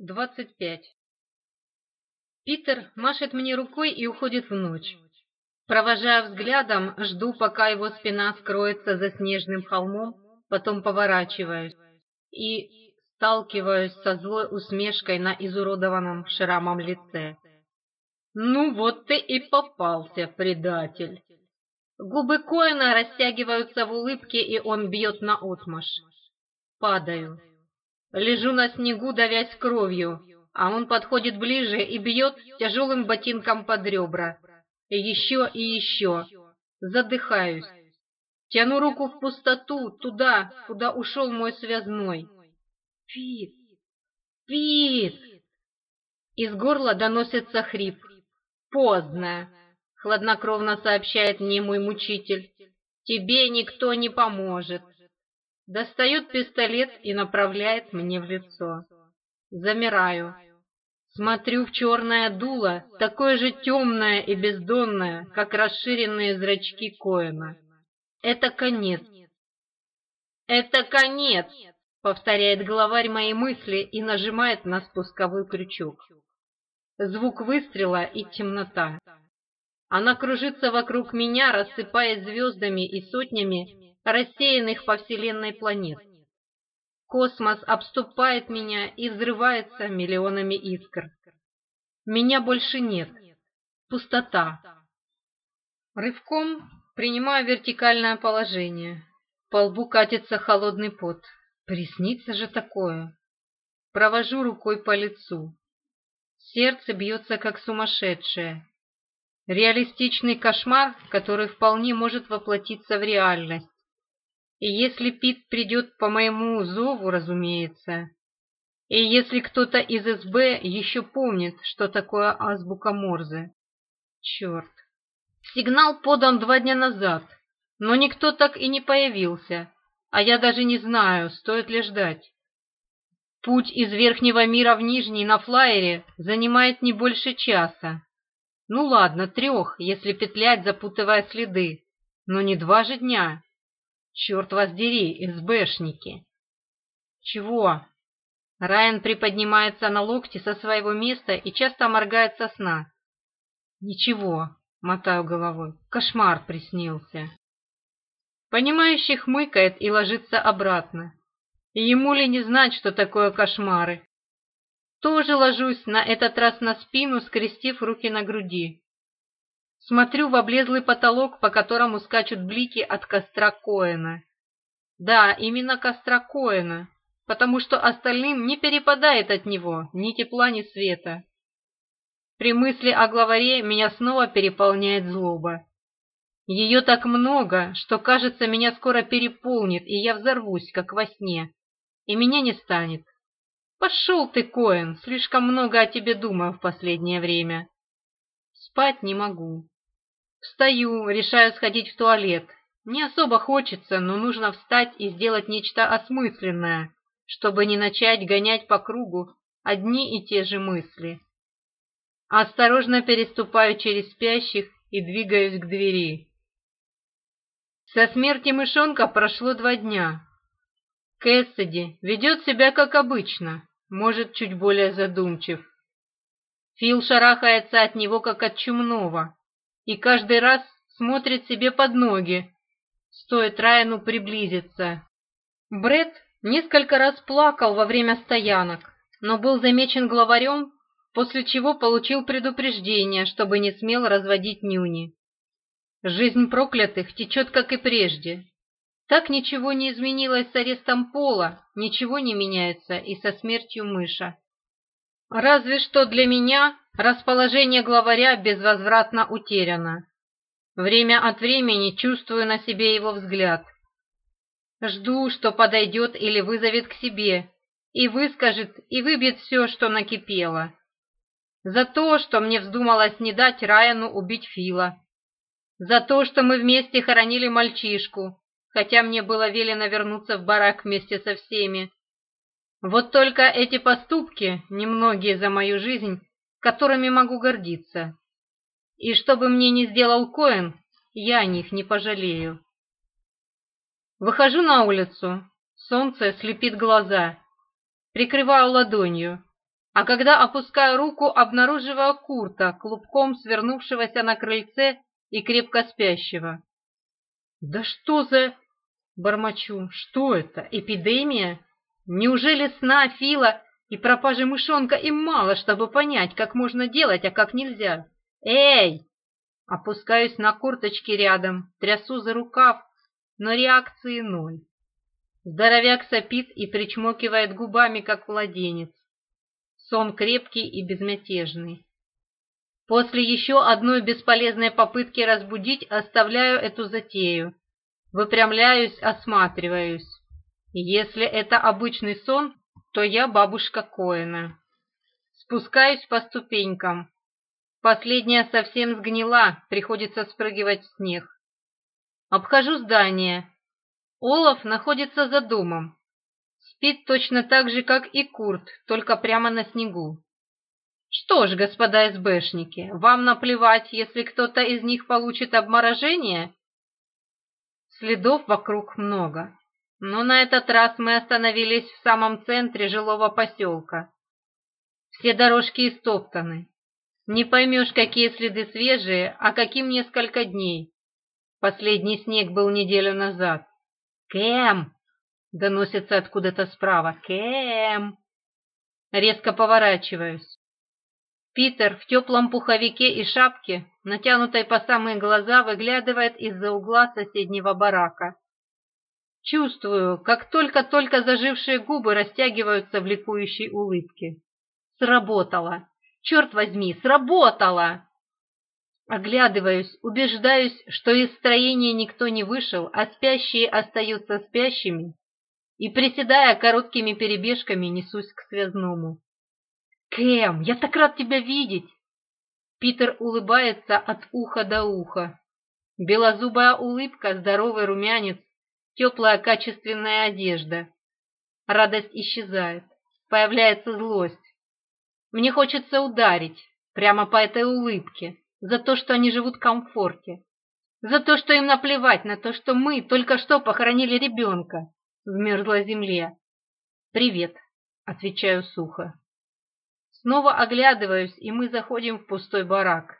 25. Питер машет мне рукой и уходит в ночь. Провожая взглядом, жду, пока его спина скроется за снежным холмом, потом поворачиваюсь и сталкиваюсь со злой усмешкой на изуродованном шрамом лице. «Ну вот ты и попался, предатель!» Губы Коэна растягиваются в улыбке, и он бьет наотмашь. Падаю. Лежу на снегу, давясь кровью, а он подходит ближе и бьет тяжелым ботинком под ребра. Еще и еще. Задыхаюсь. Тяну руку в пустоту, туда, куда ушел мой связной. Пит! Пит! Из горла доносится хрип. Поздно, хладнокровно сообщает мне мой мучитель. Тебе никто не поможет достает пистолет и направляет мне в лицо. Замираю. Смотрю в черное дуло, такое же темное и бездонное, как расширенные зрачки Коэна. Это конец. «Это конец!» — повторяет главарь мои мысли и нажимает на спусковой крючок. Звук выстрела и темнота. Она кружится вокруг меня, рассыпаясь звездами и сотнями рассеянных по Вселенной планет. Космос обступает меня и взрывается миллионами искр. Меня больше нет. Пустота. Рывком принимаю вертикальное положение. По лбу катится холодный пот. Приснится же такое. Провожу рукой по лицу. Сердце бьется как сумасшедшее. Реалистичный кошмар, который вполне может воплотиться в реальность. И если Пит придет по моему зову, разумеется. И если кто-то из СБ еще помнит, что такое азбука Морзе. Черт. Сигнал подан два дня назад, но никто так и не появился, а я даже не знаю, стоит ли ждать. Путь из верхнего мира в нижний на флайере занимает не больше часа. Ну ладно, трех, если петлять, запутывая следы, но не два же дня. «Черт вас дери, СБшники!» «Чего?» Райан приподнимается на локти со своего места и часто моргает со сна. «Ничего», — мотаю головой, — «кошмар приснился». Понимающий хмыкает и ложится обратно. И ему ли не знать, что такое кошмары? Тоже ложусь на этот раз на спину, скрестив руки на груди. Смотрю в облезлый потолок, по которому скачут блики от костра Коэна. Да, именно костра Коэна, потому что остальным не перепадает от него ни тепла, ни света. При мысли о главаре меня снова переполняет злоба. Ее так много, что, кажется, меня скоро переполнит, и я взорвусь, как во сне, и меня не станет. Пошел ты, Коэн, слишком много о тебе думаю в последнее время. Спать не могу. Встаю, решаю сходить в туалет. Не особо хочется, но нужно встать и сделать нечто осмысленное, чтобы не начать гонять по кругу одни и те же мысли. Осторожно переступаю через спящих и двигаюсь к двери. Со смерти мышонка прошло два дня. Кэссиди ведет себя как обычно, может, чуть более задумчив. Фил шарахается от него, как от чумного и каждый раз смотрит себе под ноги, стоит Райану приблизиться. Бред несколько раз плакал во время стоянок, но был замечен главарем, после чего получил предупреждение, чтобы не смел разводить нюни. Жизнь проклятых течет, как и прежде. Так ничего не изменилось с арестом Пола, ничего не меняется и со смертью мыша. Разве что для меня расположение главаря безвозвратно утеряно. Время от времени чувствую на себе его взгляд. Жду, что подойдет или вызовет к себе, и выскажет, и выбьет все, что накипело. За то, что мне вздумалось не дать Райану убить Фила. За то, что мы вместе хоронили мальчишку, хотя мне было велено вернуться в барак вместе со всеми. Вот только эти поступки, немногие за мою жизнь, которыми могу гордиться. И что бы мне ни сделал Коэн, я о них не пожалею. Выхожу на улицу. Солнце слепит глаза. Прикрываю ладонью. А когда опускаю руку, обнаруживаю Курта, клубком свернувшегося на крыльце и крепко спящего. «Да что за...» — бормочу. «Что это? Эпидемия?» Неужели сна Фила и пропажи мышонка им мало, чтобы понять, как можно делать, а как нельзя? Эй! Опускаюсь на курточки рядом, трясу за рукав, но реакции ноль. Здоровяк сопит и причмокивает губами, как владенец. Сон крепкий и безмятежный. После еще одной бесполезной попытки разбудить оставляю эту затею. Выпрямляюсь, осматриваюсь. Если это обычный сон, то я бабушка Коэна. Спускаюсь по ступенькам. Последняя совсем сгнила, приходится спрыгивать в снег. Обхожу здание. Олаф находится за домом. Спит точно так же, как и Курт, только прямо на снегу. Что ж, господа СБшники, вам наплевать, если кто-то из них получит обморожение? Следов вокруг много но на этот раз мы остановились в самом центре жилого поселка. Все дорожки истоптаны. Не поймешь, какие следы свежие, а каким несколько дней. Последний снег был неделю назад. «Кэм!» — доносится откуда-то справа. «Кэм!» Резко поворачиваюсь. Питер в теплом пуховике и шапке, натянутой по самые глаза, выглядывает из-за угла соседнего барака. Чувствую, как только-только зажившие губы растягиваются в ликующей улыбке. Сработало! Черт возьми, сработало! Оглядываюсь, убеждаюсь, что из строения никто не вышел, а спящие остаются спящими, и, приседая короткими перебежками, несусь к связному. «Кэм, я так рад тебя видеть!» Питер улыбается от уха до уха. Белозубая улыбка, здоровый румянец, теплая качественная одежда. Радость исчезает, появляется злость. Мне хочется ударить прямо по этой улыбке за то, что они живут в комфорте, за то, что им наплевать на то, что мы только что похоронили ребенка в мерзлой земле. «Привет», — отвечаю сухо. Снова оглядываюсь, и мы заходим в пустой барак.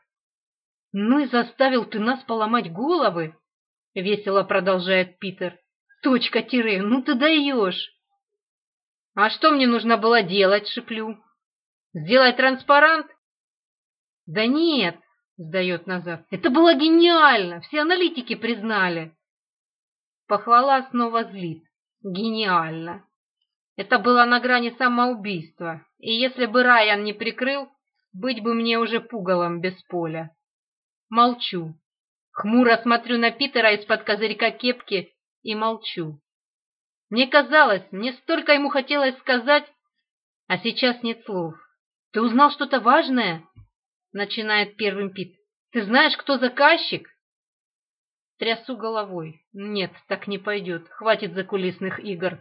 «Ну и заставил ты нас поломать головы!» — весело продолжает Питер. Точка, тире, ну ты даешь!» «А что мне нужно было делать?» — шиплю. «Сделать транспарант?» «Да нет!» — сдает назад. «Это было гениально! Все аналитики признали!» Похвала снова злит. «Гениально!» Это было на грани самоубийства, и если бы Райан не прикрыл, быть бы мне уже пугалом без поля. Молчу. Хмуро смотрю на Питера из-под козырька кепки и молчу. Мне казалось, мне столько ему хотелось сказать, а сейчас нет слов. «Ты узнал что-то важное?» — начинает первым Пит. «Ты знаешь, кто заказчик?» Трясу головой. «Нет, так не пойдет. Хватит закулисных игр.